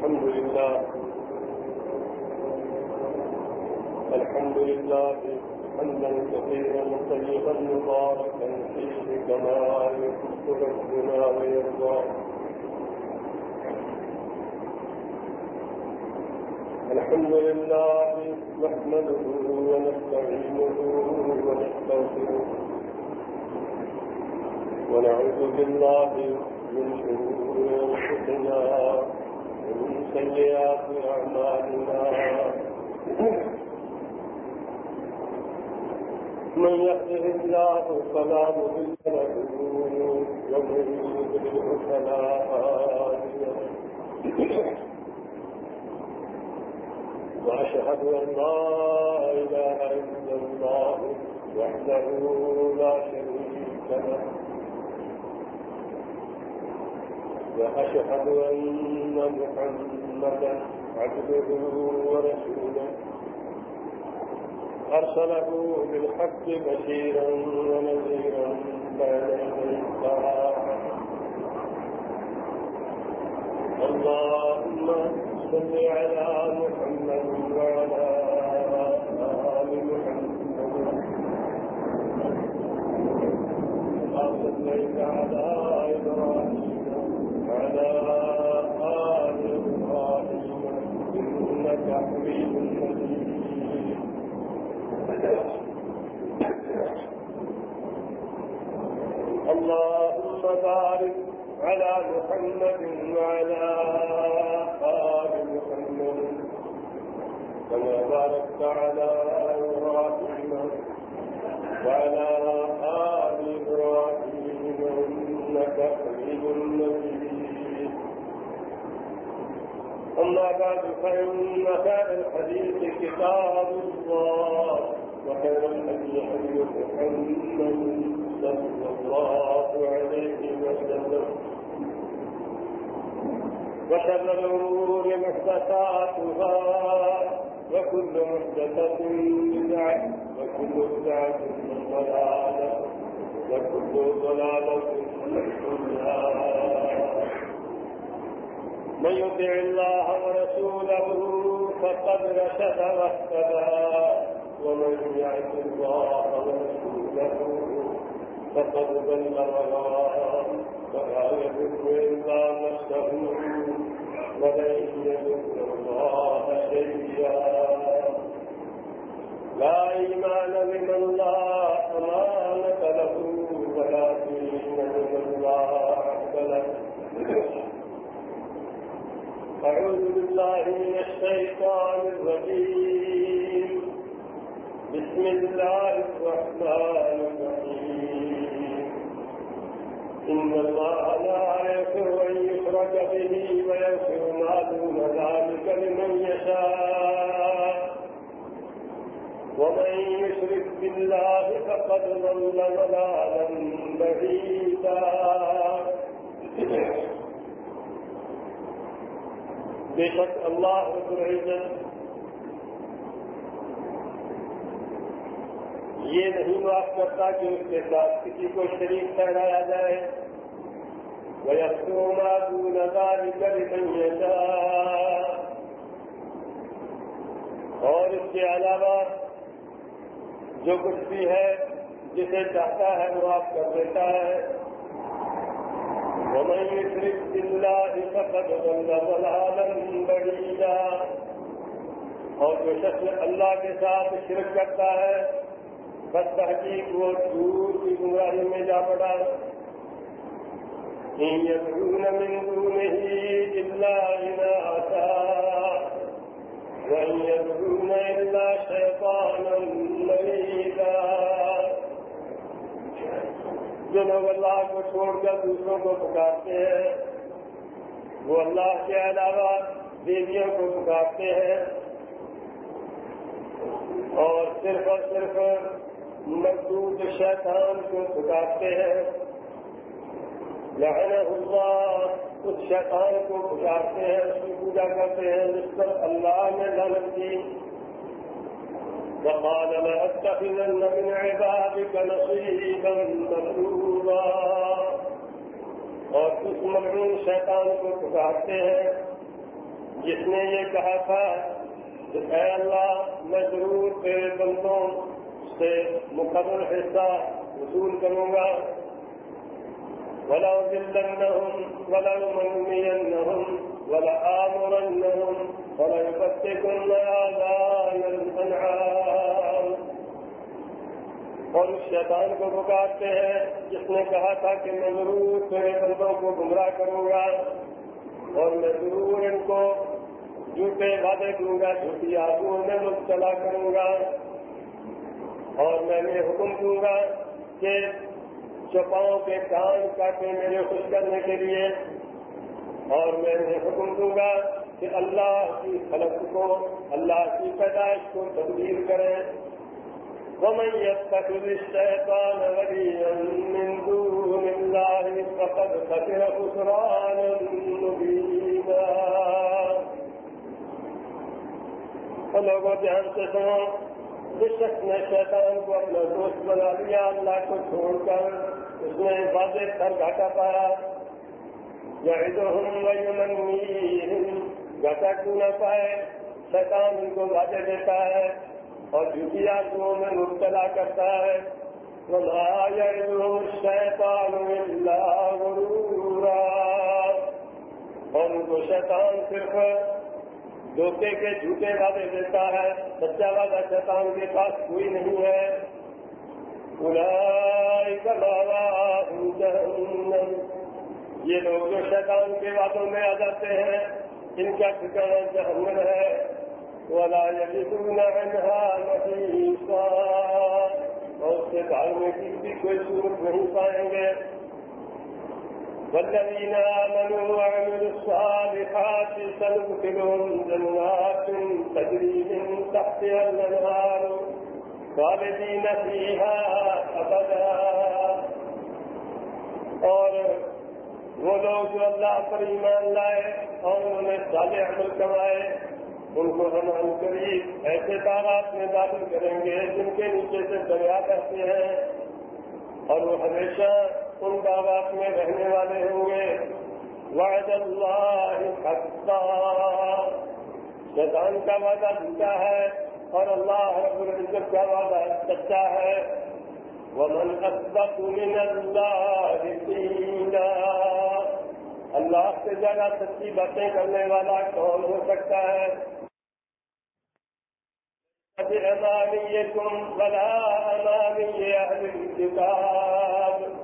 الحمد لله. الحمد لله. حمدا كثيرا طيبا مباركا فيه كما يحب ربنا ويرضى الحمد لله نحمده ونستعينه ونستغفره. ونعوذ بالله من شرور انفسنا ومن سيئات اعمالنا من يهده الله فلا مضل له ومن يضلل فلا هادي له وأشهد أن لا إله إلا الله وحده لا شريك له وأشهد أن محمدا عبده ورسوله. أرسله بالحق بشيرا ونذيرا بين يدي الساعة اللهم صل على محمد وعلى آل محمد كما صليت على إبراهيم وعلى آل إبراهيم إنك حميد مجيد اللهم بارك على محمد وعلى آل محمد كما باركت على إبراهيم وعلى آل إبراهيم إنك حميد مجيد. أما بعد، فإن خير الحديث كتاب الله وخير الهدي هدي محمد. صلى الله عليه وسلم. وشر الأمور محدثاتها، وكل محدثة بدعة، وكل بدعة ضلالة، وكل ضلالة من يطع الله ورسوله فقد رشد واهتدى، ومن يعص الله ورسوله فقد ضل ولا يضر الا نفسه ولن يضر الله شيئا لا لمن لا له ولا دين لمن لا عهد له أعوذ بالله من الشيطان الرجيم بسم الله الرحمن الرحيم. إن الله لا يغفر أن يشرك به ويغفر ما دون ذلك لمن يشاء. ومن يشرك بالله فقد ضل ضلالا بعيدا. بے شک اللہ رب العزت یہ نہیں معاف کرتا کہ اس کے ساتھ کسی کو شریک ٹھہرایا جائے۔ وہ دون داری کر اور اس کے علاوہ جو کچھ بھی ہے جسے چاہتا ہے وہ آپ کر دیتا ہے۔ ومن يشرك بالله فقد ضل ضلالا بعيدا۔ اور جو شخص اللہ کے ساتھ شرک کرتا ہے بس تحقیق وہ دور کی گمراہی میں جا پڑا۔ يدعون من دونه إلا إناثا وإن يدعون إلا شيطانا مريدا جو لوگ اللہ کو چھوڑ کر دوسروں کو پکارتے ہیں، وہ اللہ کے علاوہ دیویوں کو پکارتے ہیں۔ اور صرف اور صرف مردود شیطان کو پکارتے ہیں؟ لہن اللہ، اس شیطان کو پکارتے ہیں، اس کی پوجا کرتے ہیں، جس پر اللہ نے لالت کی۔ وقال لأتخذن من عبادك نصيبا مفروضا اور اس مغرون شیطان کو پکارتے ہیں۔ جس نے یہ کہا تھا کہ اے اللہ، میں ضرور تیرے بندوں سے مقدر حصہ وصول کروں گا۔ ولا ذلنهم ولا منينهم ولا آمرنهم ولا يفتكن آذان الأنعام۔ اور اس شیطان کو پکارتے ہیں۔ جس نے کہا تھا کہ میں ضرور تیرے بندوں کو گمراہ کروں گا اور میں ضرور ان کو جھوٹے وعدے دوں گا، جھوٹی آگوں میں مبتلا کروں گا۔ اور میں نے حکم دوں گا کہ چپاؤں کے کان کاٹے میرے خوش کرنے کے لیے۔ اور میں نے حکم دوں گا کہ اللہ کی خلق کو، اللہ کی پیدائش کو تبدیل کریں ومن يتخذ الشيطان وليا من دون الله فقد خسر خسرانا مبينا۔ لوگوں دھیان سے سنو۔ جس شخص نے شیطان کو اپنا دوست بنا لیا، اللہ کو چھوڑ کر اس نے واضح کر گھاٹا پایا۔ گھاٹا کیوں نہ پائے؟ شیطان ان کو واضح دیتا ہے اور جھوٹی آرزوؤں میں مبتلا کرتا ہے۔ شیطان اور ان کو شیطان صرف دھوکے کے جھوٹے وعدے دیتا ہے، سچا وعدہ شیطان کے پاس کوئی نہیں ہے۔ یہ لوگ جو شیطان کے وعدوں میں آ جاتے ہیں، ان کا ٹھکانا جہنم ہے۔ ولا يجدون اور اس سے بھاگنے کی بھی کوئی صورت نہیں پائیں گے۔ والذين آمنوا وعملوا الصالحات سندخلهم جنات تجري من تحتها الأنهار خالدين فيها أبدا. اور وہ لوگ جو اللہ پر ایمان لائے اور انہوں نے صالح عمل کمائے ان کو ہم ان قریب ایسے تعداد میں داخل کریں گے جن کے نیچے سے دریا کرتے ہیں اور وہ ہمیشہ ان باغات میں رہنے والے ہوں گے۔ وعد اللہ شیطان کا وعدہ جھوٹا ہے اور اللہ رب العزت کا وعدہ سچا ہے۔ ومن اصدق من اللہ اللہ سے زیادہ سچی باتیں کرنے والا کون ہو سکتا ہے؟ بأمانيكم ولا أماني أهل الكتاب۔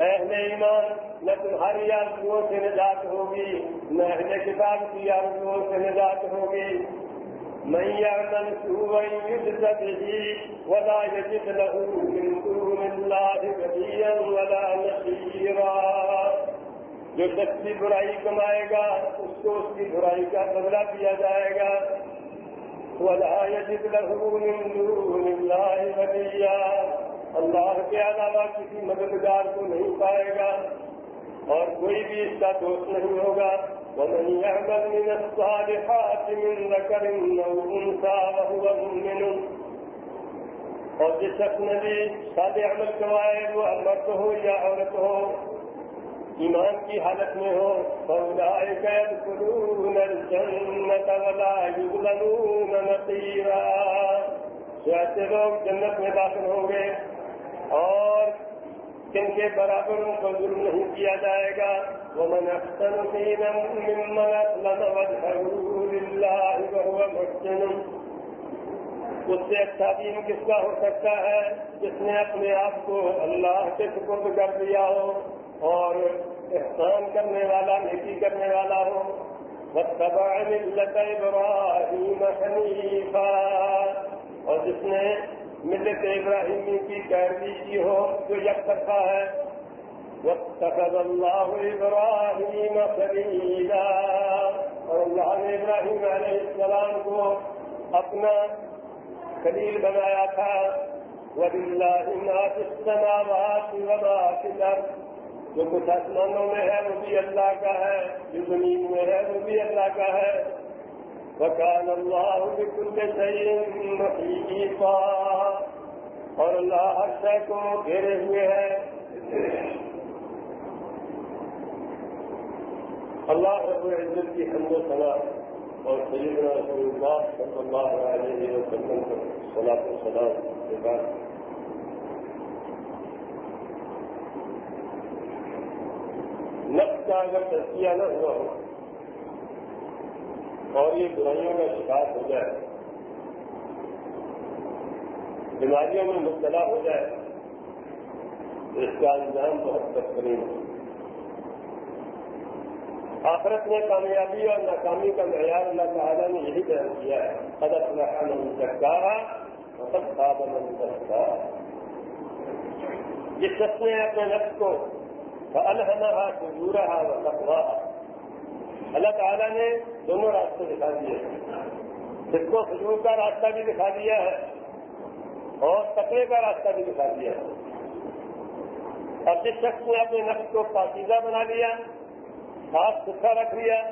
اہل ایمان، نہ تمہاری آرزوؤں سے نجات ہوگی نہ اہل کتاب کی آرزوؤں سے نجات ہوگی۔ من يعمل سوءا يجز به ولا يجد له من دون الله وليا ولا نصيرا جو شخص برائی کمائے گا، اس کو اس کی برائی کا بدلہ دیا جائے گا۔ ولا يجد له من دون الله وليا اللہ کے علاوہ کسی مددگار کو نہیں پائے گا اور کوئی بھی اس کا دوست نہیں ہوگا۔ ومن يعمل من الصالحات من ذكر او انثى وهو مؤمن اور جس شخص نے بھی صالح عمل کروائے وہ مرد ہو یا عورت ہو، ایمان کی حالت میں ہو، فَأُولَئِكَ يَدْخُلُونَ الْجَنَّةَ وَلَا يُظْلَمُونَ نَقِيرًا تو ایسے لوگ جنت میں داخل ہوں گے۔ اور جن کے برابر ان کو ظلم نہیں کیا جائے گا، وَمَنْ أَحْسَنُ دِينًا مِّمَّنْ أَسْلَمَ وَجْهَهُ لِلَّهِ وَهُوَ مُحْسِنٌ۔ اس سے اچھا دین کس کا ہو سکتا ہے؟ جس نے اپنے آپ کو اللہ کے سپرد کر دیا ہو اور احسان کرنے والا، نیکی کرنے والا ہو۔ واتبع ملت ابراہیم حنیفا اور جس نے ملت ابراہیمی کی پیروی کی ہو، جو یک طرفہ ہے۔ واتخذ اللہ ابراہیم خلیلا اور اللہ نے ابراہیم علیہ السلام کو اپنا خلیل بنایا تھا۔ وَلِلَّهِ مَا فِي السَّمَاوَاتِ وَمَا فِي الْأَرْضِ۔ جو کچھ آسمانوں میں ہے، وہ بھی اللہ کا ہے۔ جو زمین میں ہے، وہ بھی اللہ کا ہے۔ بکان اللہ بکل صحیح اور اللہ ہر شے کو گھیرے ہوئے ہے اللہ رب العزت کی حمد و صلاح اور سیدنا رسول اللہ صلی اللہ علیہ وسلم کو صلاح و سلام کے بعد نفس کا اگر تجزیہ نہ ہوا ہو اور یہ برائیوں کا شکار ہو جائے، بیماریوں میں مبتلا ہو جائے اس کا انجام بہت بہترین ہے۔ آخرت میں کامیابی اور ناکامی کا معیار اللہ تعالیٰ نے یہی بیان کیا ہے۔ قدر نہیں سکتا مطلب خواب نہیں سکتا جس شخص نے اپنے نفس کو الحمہ کو رہا و تقوا اللہ تعالیٰ نے دونوں راستے دکھا دیے جس کو حضور کا راستہ بھی دکھا دیا ہے اور تقرے کا راستہ بھی دکھا دیا ہے۔ اور جس شخص نے اپنے نفس کو پاکیزہ بنا لیا، صاف ستھرا رکھ لیا،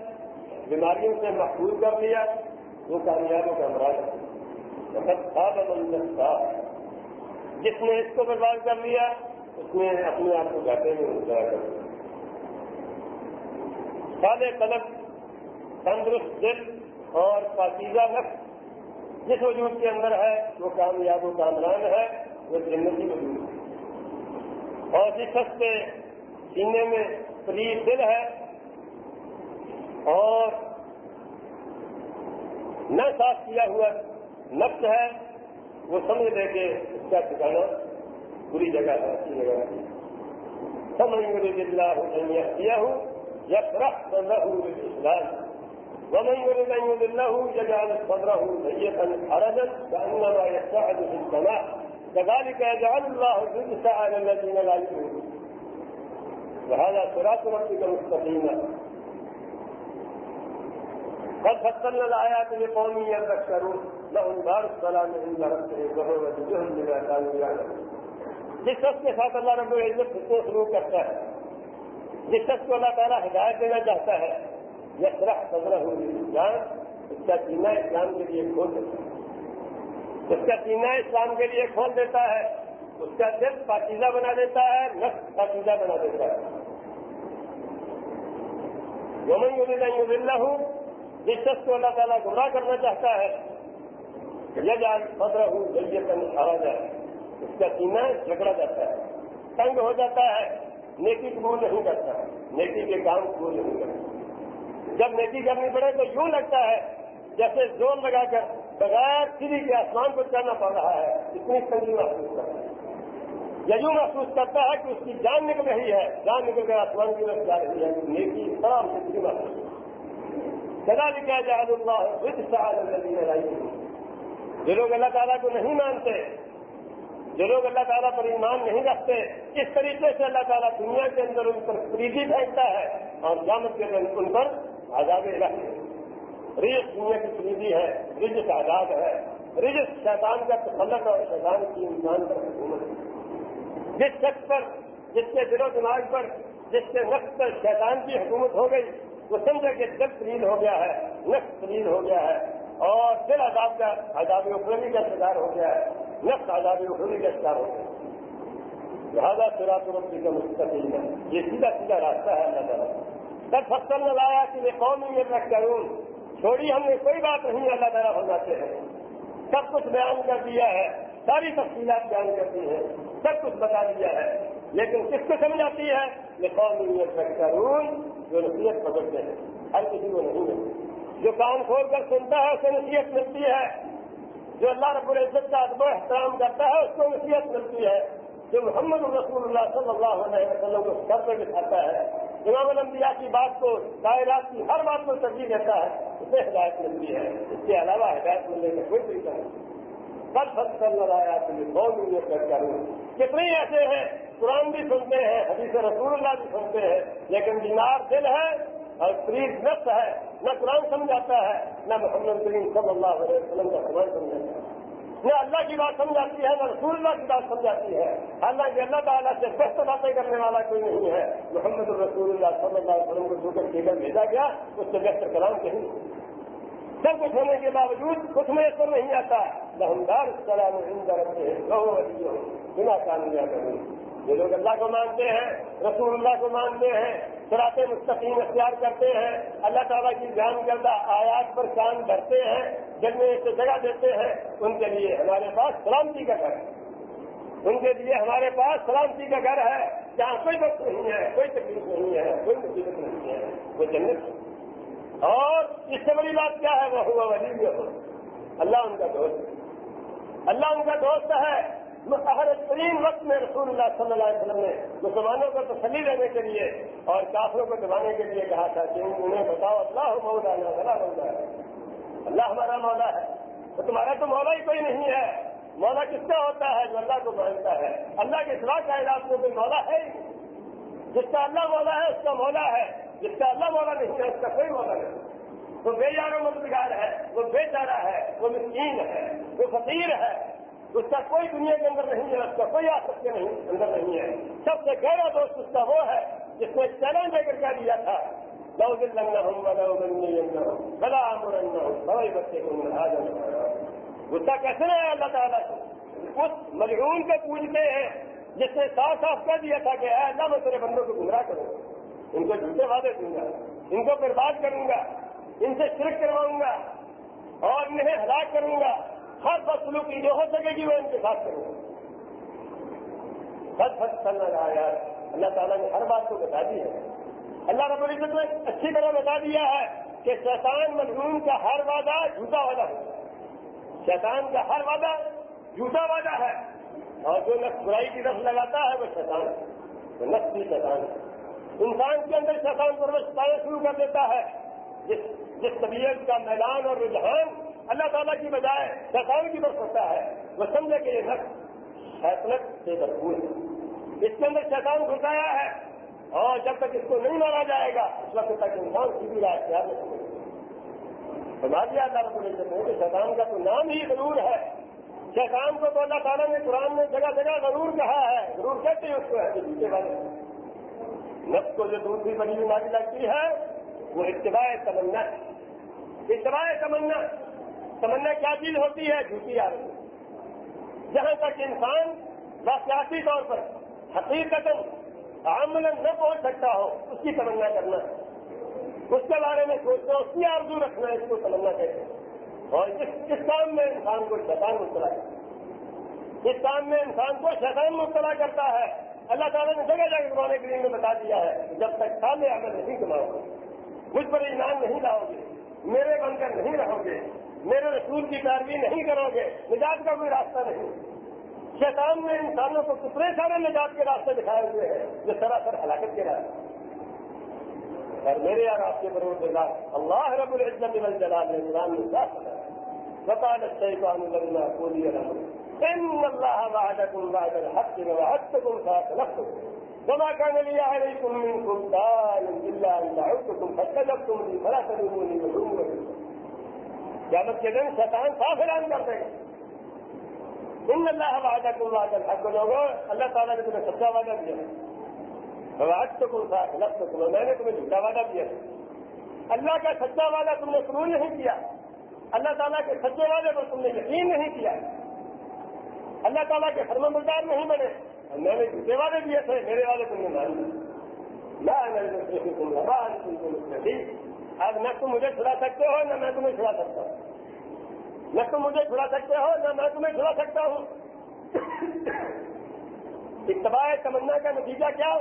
بیماریوں سے محفوظ کر لیا، وہ کامیابوں کا امراض جس نے اس کو برباد کر لیا، اس نے اپنے آپ کو گھاٹے میں مبتلا کر دیا سادے قلب تندرست دل اور پاکیزہ نفس جس وجود کے اندر ہے، وہ کامیاب و کامران ہے، وہ جنتی وجود ہے۔ اور جس شخص کے سینے میں فری دل ہے اور نہ صاف کیا ہوا نفس ہے، وہ سمجھ لے کے اس کا ٹھکانا بری جگہ ہے، اچھی جگہ ہے۔ سمجھ میرے دلہ کیا ہوں یا فرق پندرہ ہوں اسلام ومن يريد ان يذله يجعل صدره ضيقا حرجا كانما يصعد في السماء. كذلك يجعل الله الرجس على الذين لا يؤمنون. وهذا صراط ربك مستقيما. قد فصلنا الآيات لقوم يذكرون. لهم دار السلام عند ربهم وهو وجههم بما كانوا يعلمون جس شخص کے ساتھ اللہ رب العزت کو سلوک کرتا ہے. جس شخص کو اللہ تعالیٰ ہدایت دینا چاہتا ہے. یہ طرح صدر ہو جان اس کا سینہ اسلام کے لیے کھول دیتا ہے۔ اس کا سینہ اسلام کے لیے کھول دیتا ہے۔ اس کا دل پاکیزہ بنا دیتا ہے، نفس پاکیزہ بنا دیتا ہے۔ یومن یوزل یوزلہ ہوں جس شخص کو اللہ تعالیٰ گمراہ کرنا چاہتا ہے یہ جان پندرہ ہوں جلدی ہارا جائے اس کا سینہ جھگڑا جاتا ہے، تنگ ہو جاتا ہے، نیکی قبول نہیں کرتا، نیکی کے کام قبول نہیں کرتا۔ جب نیکی کرنی پڑے تو یوں لگتا ہے جیسے زور لگا کر بغیر سیری کے آسمان کو چڑھنا پڑ رہا ہے، اتنی تنگی محسوس کرتا ہے۔ یا یوں محسوس کرتا ہے کہ اس کی جان نکل رہی ہے، جان نکل کر آسمان کی طرف جا رہی ہے۔ نیکی تمام زندگی محسوس سدا بھی کیا اللہ جو لوگ اللہ تعالیٰ کو نہیں مانتے، جو لوگ اللہ تعالیٰ پر ایمان نہیں رکھتے، اس طریقے سے اللہ تعالیٰ دنیا کے اندر ان پر فریدی پھینکتا ہے اور جامت کے اندر ان پر آزاد رکھتے رجس دنیا کی فریدی ہے رجس آزاد ہے۔ رجس شیطان کا تسلط اور شیطان کی انسان پر حکومت جس شخص پر، جس کے دل و دماغ پر، جس کے نقص پر شیطان کی حکومت ہو گئی، وہ سمجھا کہ دل ترین ہو گیا ہے نقص ترین ہو گیا ہے اور دل آزاد کا، آزادی اخروی کا شکار ہو گیا ہے۔ نقص آزادی اخروی کا شکار ہو گیا ہے۔ لہٰذا سراط ربی کا مستقل ہے یہ سیدھا سیدھا راستہ ہے اللہ تعالیٰ۔ تب فصل میں لایا کہ یہ قومی میں کروں۔ چھوڑی، ہم نے کوئی بات نہیں، اللہ تعالیٰ بناتے ہیں۔ سب کچھ بیان کر دیا ہے، ساری تفصیلات بیان کرتی ہیں، سب کچھ بتا دیا ہے۔ لیکن کس کو سمجھاتی ہے؟ یہ قومی میں کروں، جو نصیحت پکڑتے ہیں۔ ہر کسی کو نہیں ملتی۔ جو کام کھول کر سنتا ہے، اسے نصیحت ملتی ہے۔ جو اللہ رب العزت کا ادب احترام کرتا ہے، اس کو نصیحت ملتی ہے۔ جو محمد رسول اللہ صلی اللہ علیہ وسلم کو سر پہ بٹھاتا ہے امام الانبیاء کی بات کو کائرات کی ہر بات کو ترجیح دیتا ہے، اسے ہدایت ملتی ہے۔ اس کے علاوہ ہدایت ملنے کا کوئی طریقہ نہیں۔ کل فصل کر لگایا بہت دور کر کروں کتنے ایسے ہیں، قرآن بھی سنتے ہیں، حدیث رسول اللہ بھی سنتے ہیں، لیکن بیمار دل ہے اور فریج نفس ہے۔ نہ قرآن سمجھاتا ہے، نہ محمد کریم صلی اللہ علیہ وسلم کا قرآن سمجھاتا ہے۔ نہ اللہ کی بات سمجھاتی ہے نہ رسول اللہ کی بات سمجھاتی ہے۔ حالانکہ اللہ تعالیٰ سے بہتر باتیں کرنے والا کوئی نہیں ہے۔ محمد الرسول اللہ صلی اللہ علیہ وسلم کو جو کر کے بھیجا گیا، اس سے بہتر کلام کہیں۔ سب کچھ ہونے کے باوجود کچھ میں ایسا نہیں آتا۔ لہمدار سلام ہندر بنا کامیاب جو لوگ اللہ کو مانتے ہیں، رسول اللہ کو مانتے ہیں۔ سراط مستقیم اختیار کرتے ہیں، اللہ تعالیٰ کی جان کردہ آیات پر کان بھرتے ہیں، جن میں سے جگہ دیتے ہیں، ان کے لیے ہمارے پاس سلامتی کا گھر ہے۔ ان کے لیے ہمارے پاس سلامتی کا گھر ہے، جہاں کوئی وقت نہیں ہے، کوئی تکلیف نہیں ہے، کوئی مصیبت نہیں ہے، وہ جنت ہے۔ اور اس سے بڑی بات کیا ہے؟ وہ ہوا ولی اللہ ان کا دوست ہے۔ اللہ ان کا دوست ہے۔ ہر ترین وقت میں رسول اللہ صلی اللہ علیہ وسلم نے مسلمانوں کو تسلی دینے کے لیے اور کافروں کو دبانے کے لیے کہا تھا کہ انہیں بتاؤ، اللہ مولا اللہ مولا ہے۔ اللہ ہمارا مولا ہے۔ تو تمہارا تو مولا ہی کوئی نہیں ہے۔ مولا کس کا ہوتا ہے جو اللہ کو مانتا ہے؟ اللہ کے سوا کا علاج میں کوئی مولا ہے جس کا اللہ مولا ہے، اس کا مولا ہے۔ جس کا اللہ مولا نہیں ہے، اس کا کوئی مولا نہیں۔ وہ بے یار و مددگار ہے، وہ بے چارہ ہے، وہ مسکین ہے، وہ فقیر ہے۔ اس کا کوئی دنیا کے اندر نہیں ہے، اس کا کوئی آسک کے نہیں، اندر نہیں ہے۔ سب سے گہرا دوست اس کا وہ ہے جس نے چیلنج لے کر کیا دیا تھا۔ لو دل لگنا ہوں بلا ہوں بلا مرنا ہوں بڑے بچے کو غصہ کیسے ہے اللہ تعالیٰ سے؟ اس مجرون کو پوجتے ہیں جس نے صاف صاف کر دیا تھا کہ اے اللہ میں تیرے بندوں کو گمراہ کروں ان کو جھوٹے وعدے دوں گا، ان کو برباد کروں گا، ان سے شرک کرواؤں گا اور انہیں ہلاک کروں گا۔ ہر فصلوں کی جو ہو سکے گی وہ ان کے ساتھ کروں سچ سچ چلنا رہا یار، اللہ تعالیٰ نے ہر بات کو بتا دی ہے۔ اللہ رب العزت نے اچھی طرح بتا دیا ہے کہ شیطان مجنون کا ہر وعدہ جھوٹا وعدہ ہے۔ شیطان کا ہر وعدہ جھوٹا وعدہ ہے۔ اور جو نقص برائی کی رف لگاتا ہے وہ شیطان ہے۔ وہ نقص بھی شیطان ہے۔ انسان کے اندر شیطان پرورش پانا شروع کر دیتا ہے۔ جس جس طبیعت کا میدان اور رجحان اللہ تعالیٰ کی بجائے شیطان کی طرف ہوتا ہے، وہ سمجھے کہ یہ نقص شیطنت سے بھرپور ہے۔ اس کے اندر شیطان گھسایا ہے اور جب تک اس کو نہیں مارا جائے گا، اس وقت تک انسان سیدھی رائے اختیار نہیں سمجھ دیا اللہ رب العزت کہ شیطان کا تو نام ہی ضرور ہے۔ شیطان کو تو اللہ تعالیٰ نے قرآن میں جگہ جگہ ضرور کہا ہے۔ ضرور کہتے ہیں اس کو ہے جو جیتے والے نفس کو جو دوسری بڑی بیماری لگتی ہے، وہ اتباع تمنا اتباع تمنا۔ تمنا کیا چیز ہوتی ہے؟ جھوٹی آدمی جہاں تک انسان سیاسی طور پر حقیقت عمل نہ پہنچ سکتا ہو، اس کی تمنا کرنا۔ اس کے بارے میں سوچنا، اس کی آرزو رکھنا، اس کو تمنا کہتے ہیں اور اس کام میں انسان کو شیطان مبتلا کرتا اس کام میں انسان کو شیطان مبتلا کرتا ہے۔ اللہ تعالیٰ نے جگہ جگہ قرآن کریم میں بتا دیا ہے، جب تک سامنے عمل نہیں کماؤ گے، مجھ پر ایمان نہیں لاؤ گے، میرے بن کر نہیں رہو گے میرے رسول کی پیروی نہیں کرو گے، نجات کا کوئی راستہ نہیں۔ شیطان نے انسانوں کو کتنے سارے نجات کے راستے دکھائے ہوئے ہیں، جو سراسر ہلاکت کے راستے۔ اور میرے یار، آپ کے بروز اللہ رب العزت جلال نے قرآن میں کیا بتا الشيطان لما قولي لهم ان الله وعدكم وعد الحق ووعدتكم فاخلفتكم وما كان لي عليكم من سلطان دعوتكم فاستجبتم لي، فلا تلوموني قیامت کے دن شیطان صاف اعلان کر دے گا ان اللہ وعدہ کم وعدہ الحق لوگوں اللہ تعالیٰ نے تمہیں سچا وعدہ دیا۔ آج تو کم تھا لفظ تمہیں، میں نے تمہیں جھوٹا وعدہ دیا۔ اللہ کا سچا وعدہ تم نے قبول نہیں کیا۔ اللہ تعالیٰ کے سچے وعدے پر تم نے یقین نہیں کیا۔ اللہ تعالیٰ کے فرم بردار نہیں بنے۔ میں نے جھوٹے وعدے دیے تھے، میرے والے تم نے مان لیے۔ میں اب نہ تم مجھے چھڑا سکتے ہو، نہ میں تمہیں چھڑا سکتا ہوں۔ نہ تم مجھے چھڑا سکتے ہو، نہ میں تمہیں چھڑا سکتا ہوں۔ اتباع تمنا کا نتیجہ کیا؟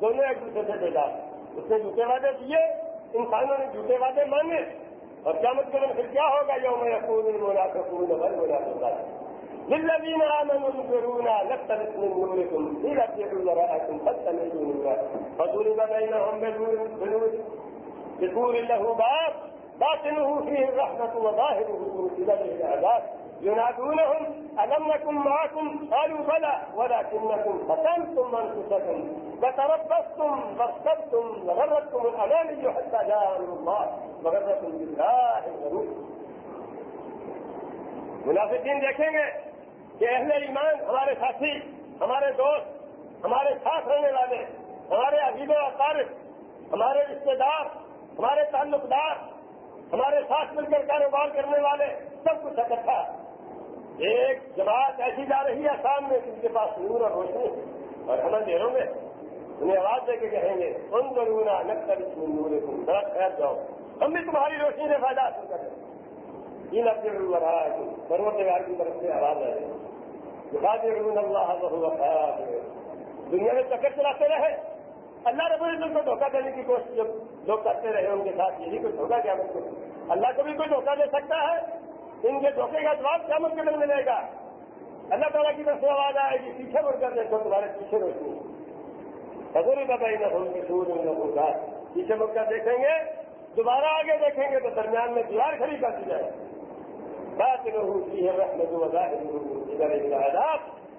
دونوں ایک دوسرے سے بھیجا اس نے جھوٹے وعدے دیے انسانوں نے جھوٹے وعدے مانگے۔ اور کیا مطلب پھر کیا ہوگا؟ یوم یقون بولا بولا آمنوا ينكرون نفترس من نوركم إذا ابتغوا وراءكم فاتبعوا نورا فضرب بينهم بنور بطور له باب، باطنه فيه الرحمة وظاهره من قبله العذاب ينادونهم، ألم نكن معكم؟ قالوا بلى، ولكنكم فتنتم أنفسكم، فتربصتم فارتبتم وغرتكم الأماني حتى جاء أمر الله، وغرتكم بالله الغرور منافقین دیکھیں گے کہ اہل ایمان ہمارے ساتھی، ہمارے دوست، ہمارے ساتھ رہنے والے، ہمارے عزیز و اقارب، ہمارے رشتے دار ہمارے تعلق دار، ہمارے ساتھ مل کر کاروبار کرنے والے سب کچھ اکٹھا ایک جماعت ایسی جا رہی ہے سامنے جن کے پاس نور اور روشنی اور ہم اندھیروں میں انہیں آواز دے کے کہیں گے ان ضرور نقل تم سڑک ٹھہر جاؤ۔ ہم بھی تمہاری روشنی سے فائدہ حاصل کریں یہ نب ضرور رہا ہے پروتگار کی طرف سے آواز ہے اللہ دنیا میں چکر چلاتے رہے۔ اللہ رب العزت کو دھوکہ دینے کی کوشش جب لوگ کرتے رہے ان کے ساتھ یہی کچھ ہوگا کیا مطلب اللہ کو بھی کوئی دھوکہ دے سکتا ہے؟ ان کے دھوکے کا جواب کیا مت دن ملے گا؟ اللہ تعالیٰ کی طرف سے آواز آئے گی، پیچھے مڑ کر دیکھو، تمہارے پیچھے روشنی حضوری بتائی نہ ہوں گے سور ان لوگوں کا پیچھے مڑ کر دیکھیں گے، دوبارہ آگے دیکھیں گے تو درمیان میں دیوار کھڑی کر دی جائے۔ بات رہوں کی ہے ادھر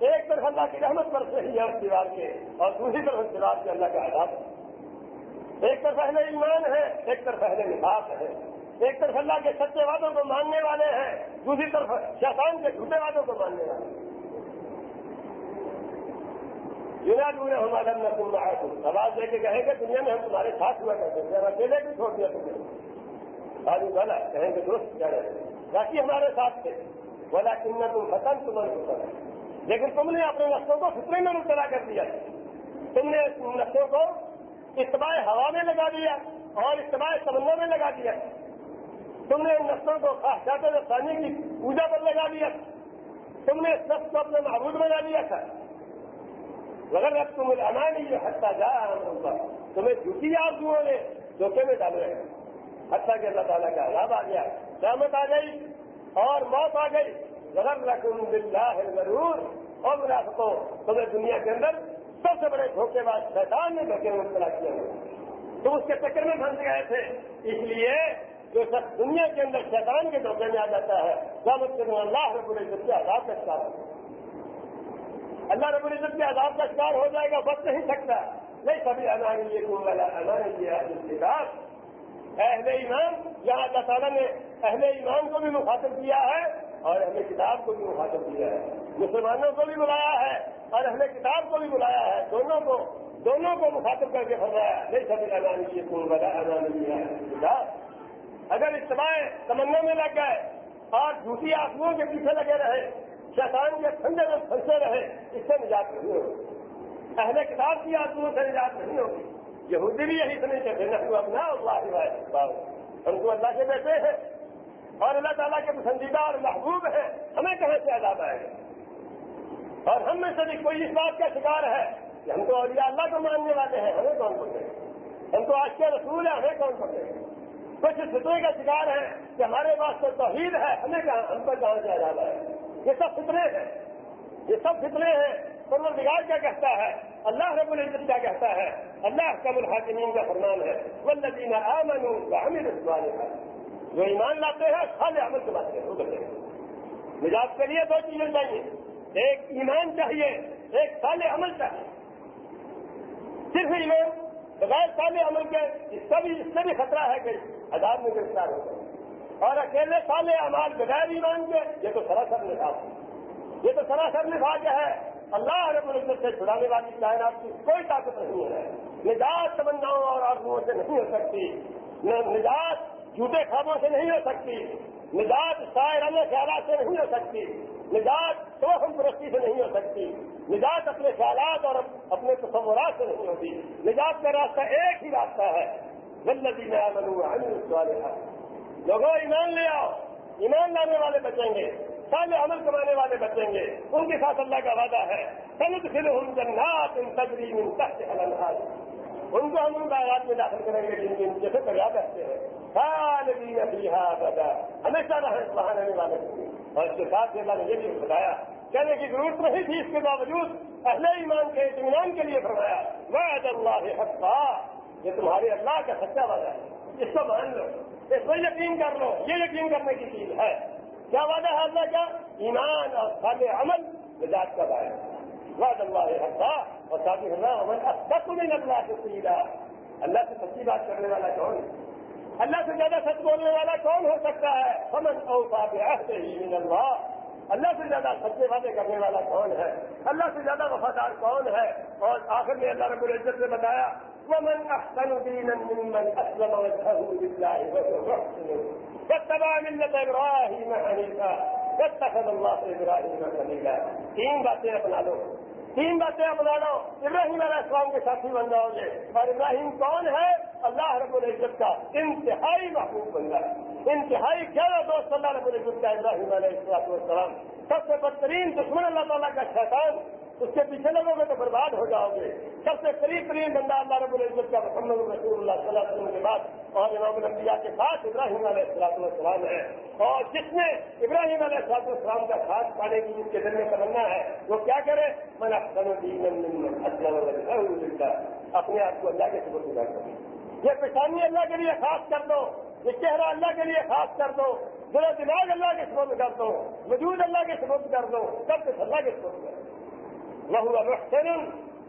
ایک طرف اللہ کی رحمت پر سے ہی ہے اس دیوار کے اور دوسری طرف دیوار کے اللہ کا آزاد ہے۔ ایک طرف اہل ایمان ہے ایک طرف اہل نفاس ہے ایک طرف اللہ کے سچے وعدوں کو ماننے والے ہیں، دوسری طرف شیطان کے جھوٹے وعدوں کو ماننے والے ہیں۔ دور ہمارا نہ تم تم آواز دے کے کہیں گے، دنیا میں ہم تمہارے ساتھ ہوا کرتے تھے اکیلے بھی چھوڑ دیا تمہیں آج بنا کہیں گے دوست کیا رہے باقی ہمارے ساتھ تھے۔ بولا کن تم ختم تمہیں لیکن تم نے اپنے نسلوں کو فطرے میں مبتلا کر دیا۔ تم نے نسلوں کو اتباع ہوا میں لگا دیا اور اتباع سمندر میں لگا دیا۔ تم نے ان نسلوں کو خواہشات رسانی کی پوجا پر لگا دیا۔ تم نے اس کو اپنے معبود بنا دیا تھا۔ مگر اب تم انا نہیں جو حتہ جا تمہیں جھوٹی آرزوؤں نے دھوکے میں ڈالے۔ ہیں حتیٰ کہ اللہ تعالیٰ کا عذاب آ گیا، قیامت آ گئی اور موت آ گئی۔ غلط رقم بلّہ ضرور اور منافقوں، تمہیں دنیا کے اندر سب سے بڑے دھوکے بعد شیطان نے دھوکے میں مبتلا کیا تم اس کے چکر میں پھنس گئے تھے۔ اس لیے جو شخص دنیا کے اندر شیطان کے دھوکے میں آ جاتا ہے قیامت مطلب کے اللہ رب العزت کے آزاد کا شکار اللہ رب العزت کے آزاد کا شکار ہو جائے گا بچ نہیں سکتا نہیں سبھی انانی یہ کو والا انانی یہ اہل ایمان، یہاں اللہ تعالیٰ نے اہل ایمان کو بھی مخاطب کیا ہے اور اہل کتاب کو بھی مخاطب کیا ہے۔ مسلمانوں کو بھی بلایا ہے اور اہل کتاب کو بھی بلایا ہے۔ دونوں کو دونوں کو مخاطب کر کے فرمایا نہیں سبھی انانی یہ کو والا انانی کتاب اگر اجتماع تمنا میں لگ گئے اور جھوٹی آنکھوں کے پیچھے لگے رہے، شیطان کے کھنڈے میں پھنسے رہے، اس سے نجات نہیں ہوگی۔ اہل کتاب کی آنکھوں سے نجات نہیں ہوگی۔ یہودی بھی یہی سمجھتے تھے نہ اپنا اللہ ہم کو اللہ کے بیٹے ہیں اور اللہ تعالیٰ کے پسندیدہ اور محبوب ہیں۔ ہمیں کہاں سے آزاد آئے اور ہم میں سے بھی کوئی اس بات کا شکار ہے کہ ہم تو اولیاء اللہ کو ماننے والے ہیں، ہمیں کون پڑھے ہم تو آج کے رسول ہیں، ہمیں کون پڑھے کچھ فطرے کا شکار ہے کہ ہمارے پاس تو توحید ہے، ہمیں کہاں، ہم پر کہاں سے آزاد ہے یہ سب فطرے ہیں، یہ سب فطرے ہیں۔ پروردگار کیا کہتا ہے؟ اللہ رب العزت کیا کہتا ہے؟ اللہ کم الحاکمین کا فرمان ہے ولدین امن حامد ہے جو ایمان لاتے ہیں خالی عمل کے بات کرتے ہیں مزاج کے لیے دو چیزیں چاہیے۔ ایک ایمان چاہیے، ایک سال عمل چاہیے۔ صرف ایمان بغیر سال عمل کے اس کا بھی اس سے بھی خطرہ ہے کہ عذاب میں گرفتار ہو گئے اور اکیلے سال امال بغیر ایمان کے، یہ تو سراسر نفاذ ہے۔ یہ تو سراسر نفاذ ہے۔ اللہ رب العزت سے چھڑانے والی کائنات کی کوئی طاقت نہیں ہے۔ نجات تمناؤں اور آدمیوں سے نہیں ہو سکتی۔ نجات جھوٹے خوابوں سے نہیں ہو سکتی۔ نجات شاعرانہ خیالات سے نہیں ہو سکتی۔ نجات تو ہم پرستی سے نہیں ہو سکتی۔ نجات اپنے خیالات اور اپنے تصورات سے نہیں ہوتی۔ نجات کا راستہ ایک ہی راستہ ہے۔ جلدی میں والے لوگوں ایمان لے آؤ۔ ایمان لانے والے بچیں گے۔ سال عمل کمانے والے بچیں گے۔ ان کے ساتھ اللہ کا وعدہ ہے۔ سنت پھر ان جنات ان تجریم ان تحت الانہار ان کو ہم ان کا باغات میں داخل کریں گے جن کے نیچے سے دریا کرتے ہیں۔ سال دین ہمیشہ رہے وہاں رہنے والے اور اس کے ساتھ اللہ نے یہ بھی بتایا۔ کہنے کی ضرورت نہیں تھی اس کے باوجود اہل ایمان کے اطمینان کے لیے فرمایا، وعد اللہ حقا۔ یہ تمہارے اللہ کا سچا وعدہ ہے۔ اس کو مان لو۔ اس کو یقین کر لو۔ یہ یقین کرنے کی چیز ہے۔ کیا وعدہ ہے اللہ کا ایمان اور سال عمل مزاج کا باعث وعد اللہ حقا اور ساتھی اللہ عمل سب نہیں اللہ سے سیدھا اللہ سے سچی بات کرنے والا کون ہے؟ اللہ سے زیادہ سچ بولنے والا کون ہو سکتا ہے؟ ہمن اوفا بے ہی من اللہ۔ اللہ سے زیادہ سچے وعدے کرنے والا کون ہے؟ اللہ سے زیادہ وفادار کون ہے؟ اور آخر میں اللہ رب العزت نے بتایا ومن احسن دينا ممن اسلم وجهه لله وهو محسن. واتبع ملة ابراهيم حنيفا. واتخذ الله ابراهيم خليلا تین باتیں اپنا لو. تین باتیں بنا لو. ابراہیم علیہ السلام کے ساتھی بن جاؤ گے. اور ابراہیم کون ہے؟ اللہ رب العزت کا انتہائی محبوب بن ہے انتہائی گیارہ دوست اللہ رب العزت کا ابراہیم علیہ السلام. سب سے بدترین دشمن اللہ تعالیٰ کا شیطان. اس کے پیچھے لگو گے تو برباد ہو جاؤ گے۔ سب سے قریب ترین بندہ اللہ رب العزت کا محمد رسول اللہ صلی اللہ علیہ وسلم کے بعد اور امام الانبیاء کے ساتھ ابراہیم علیہ السلاط والسلام ہے۔ اور جس نے ابراہیم علیہ السلاط والسلام کا ساتھ پانے کی جس کے دل میں تمنا ہے، وہ کیا کرے؟ میں اپنے آپ کو اللہ کے سبر گزار کروں یہ پیشانی اللہ کے لیے خاص کر دو۔ یہ چہرہ اللہ کے لیے خاص کر دو۔ ذرا دماغ اللہ کے سبب کر دو۔ وجود اللہ کے سبب کر دو۔ سب کچھ اللہ کے سبب کر دو۔ وہ محسن،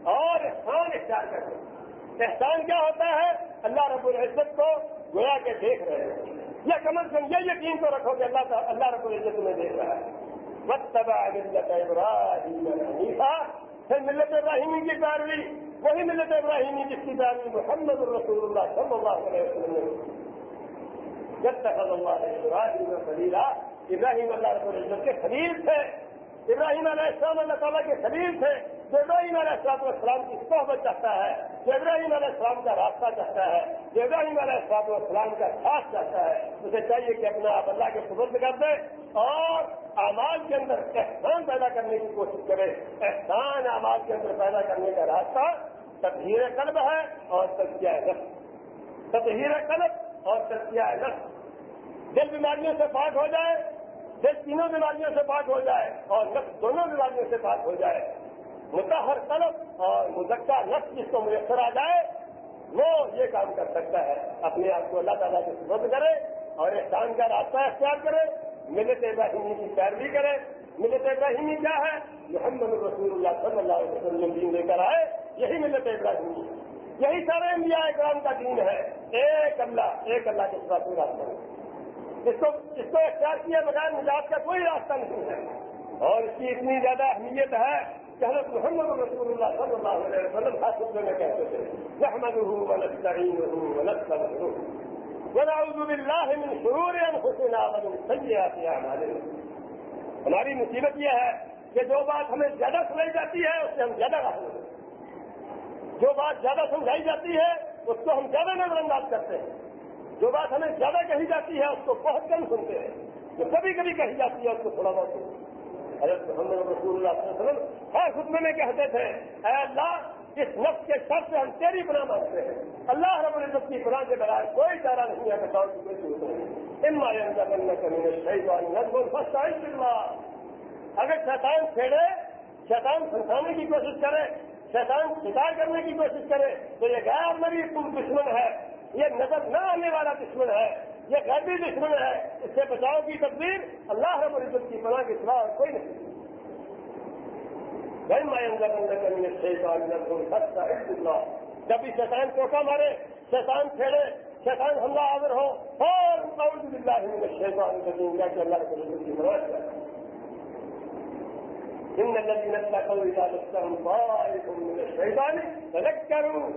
اور احسان اختیار کرتے احسان کیا ہوتا ہے؟ اللہ رب العزت کو گویا کے دیکھ رہے ہیں۔ یا کم از کم یہ یقین تو رکھو کہ اللہ اللہ رب العزت میں دیکھ رہا ہے۔ ملت ابراہیم حنیفہ پھر ملت ابراہیمی کی پیروی، وہی ملت ابراہیمی جس کی پیروی محمد الرسول اللہ صلی اللہ علیہ وسلم جب تک اللہ ابراہیم خلیلہ ابراہیم اللہ رب العزت کے خلیل تھے۔ ابراہیم علیہ السلام اللہ تعالیٰ کے خلیل تھے، جو ابراہیم علیہ السلام السلام کی صحبت چاہتا ہے، جو ابراہیم علیہ السلام کا راستہ چاہتا ہے، جو ابراہیم علیہ السلام السلام کا خاص چاہتا ہے، اسے چاہیے کہ اپنا آپ اللہ کے سبرد کر دے اور اعمال کے اندر احسان پیدا کرنے کی کوشش کرے۔ احسان اعمال کے اندر پیدا کرنے کا راستہ تطہیر قلب ہے اور تجزیہ نفس۔ تطہیر قلب اور تجزیہ نفس۔ دل بیماریوں سے پاک ہو جائے دل تینوں بیماریوں سے پاک ہو جائے اور نفس دونوں بیماریوں سے پاک ہو جائے۔ متحر طلب اور مزکہ نفس جس کو میسر آ جائے، وہ یہ کام کر سکتا ہے۔ اپنے آپ کو اللہ تعالیٰ سے سبد کرے اور احسان کا راستہ اختیار کرے۔ ملت ابراہیمی کی پیروی کرے۔ ملت ابراہیمی کیا ہے؟ محمد رسول اللہ صلی اللہ علیہ وسلم دین لے کر آئے۔ یہی ملت ابراہیمی یہی سارے انبیاء اکرام کا دین ہے۔ ایک اللہ ایک اللہ کے ساتھ راستہ اس کو اس کو اختیار کیے بغیر نجات کا کوئی راستہ نہیں ہے۔ اور اس کی اتنی زیادہ اہمیت ہے کہ حضرت محمد رسول اللہ صلی اللہ علیہ وسلم خاص میں کہتے تھے رحمد ونعوذ بالله من شرور انفسنا ومن سيئات اعمالنا۔ ہماری مصیبت یہ ہے کہ جو بات ہمیں زیادہ سنائی جاتی ہے، اس سے ہم زیادہ غافل ہوتے جو بات زیادہ سمجھائی جاتی ہے، اس کو ہم زیادہ نظر انداز کرتے ہیں۔ جو بات ہمیں زیادہ کہی جاتی ہے اس کو بہت کم سنتے ہیں، جو کبھی کبھی کہی جاتی ہے اس کو تھوڑا بہت حضرت محمد رسول اللہ صلی اللہ علیہ وسلم ہر خطبے میں کہتے تھے، اے اللہ، اس نفس کے سر سے ہم تیری پناہ مانگتے ہیں۔ اللہ رب العزت کی پناہ کے بغیر کوئی چارہ نہیں ہے بتاؤ کی کوئی ضرورت نہیں اما اندر کمی شہید نظم فسٹ اگر شیطان چھیڑے، شیطان سنسانے کی کوشش کرے، شیطان شکار کرنے کی کوشش کرے، تو یہ غیر مری تم دشمن ہے۔ یہ نظر نہ آنے والا دشمن ہے، یہ غیبی دشمن ہے، اس سے بچاؤ کی تقدیر اللہ رب العزت کی پناہ کے سوا کوئی نہیں۔ بھائی مائی اندر اندر کرنے سے جب بھی شیطان چوٹا مارے، شیطان پھیڑے شیطان حملہ آور ہو، اور شیطان کہ اللہ رب العزت کی پناہ کیا ان الذين اتقوا اذا مسهم طائف من الشيطان تذكروا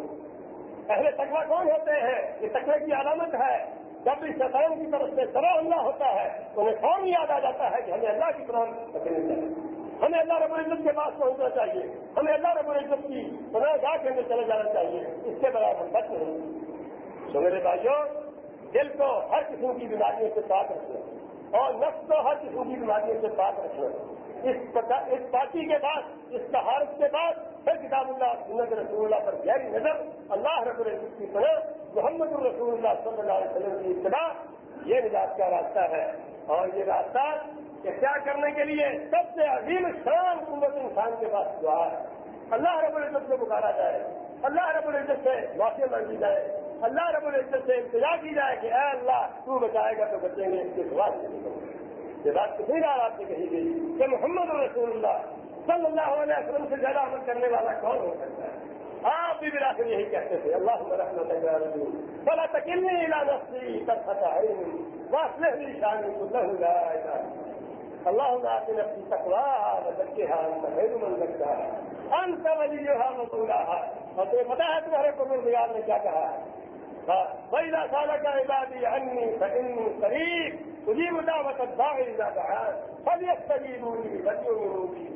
پہلے تکوا کون ہوتے ہیں؟ یہ تکوے کی علامت ہے۔ جب بھی شیطان کی طرف سے سرا اللہ ہوتا ہے انہیں کون یاد آ جاتا ہے کہ ہمیں اللہ کی طرح پکڑنی چاہیے ہمیں اللہ رب العزت کے پاس پہنچنا چاہیے۔ ہمیں اللہ رب العزت کی پناہ گاہ کے اندر چلے جانا چاہیے۔ اس کے بغیر ہم بچ نہیں۔ سو میرے بھائیوں، دل کو ہر قسم کی بیماریوں سے پاک رکھنا اور نفس کو ہر قسم کی بیماریوں سے پاک رکھنا۔ اس پارٹی کے بعد، اس تہارت کے بعد پھر کتاب اللہ سنت رسول اللہ پر گہری نظر، اللہ رب العزت کی طرح محمد الرسول اللہ صلی اللہ علیہ وسلم کی ابتدا، یہ نجات کا راستہ ہے۔ اور یہ راستہ کیا کرنے کے لیے سب سے عظیم شان قوت انسان کے پاس دعا ہے۔ اللہ رب العزت کو پکارا جائے، اللہ رب العزت سے معافی مانگی جائے، اللہ رب العزت سے انتظار کی جائے کہ اے اللہ، تو بچائے گا تو بچیں گے اس کے دعا سے یہ بات کسی بار آپ سے کہی گئی کہ محمد رسول اللہ صلی اللہ علیہ وسلم سے زیادہ عمل کرنے والا کون ہو سکتا ہے؟ آپ بھی میرا یہی کہتے تھے اللہ رحمت بلا تکلنی لا نفسی ترفت عین واصلح لي شاني كله لا اله الا اللهم اعط نفسي تقواها وزكها انت خير من زكاها انت وليها ومولاها اور تمہیں پتا ہے تمہارے پروردگار نے کیا کہا ہے؟ فإذا سالك عبادي عني فإني قريب أجيب دعوة الداعي إذا دعان فليستجيبوا لي وليؤمنوا بي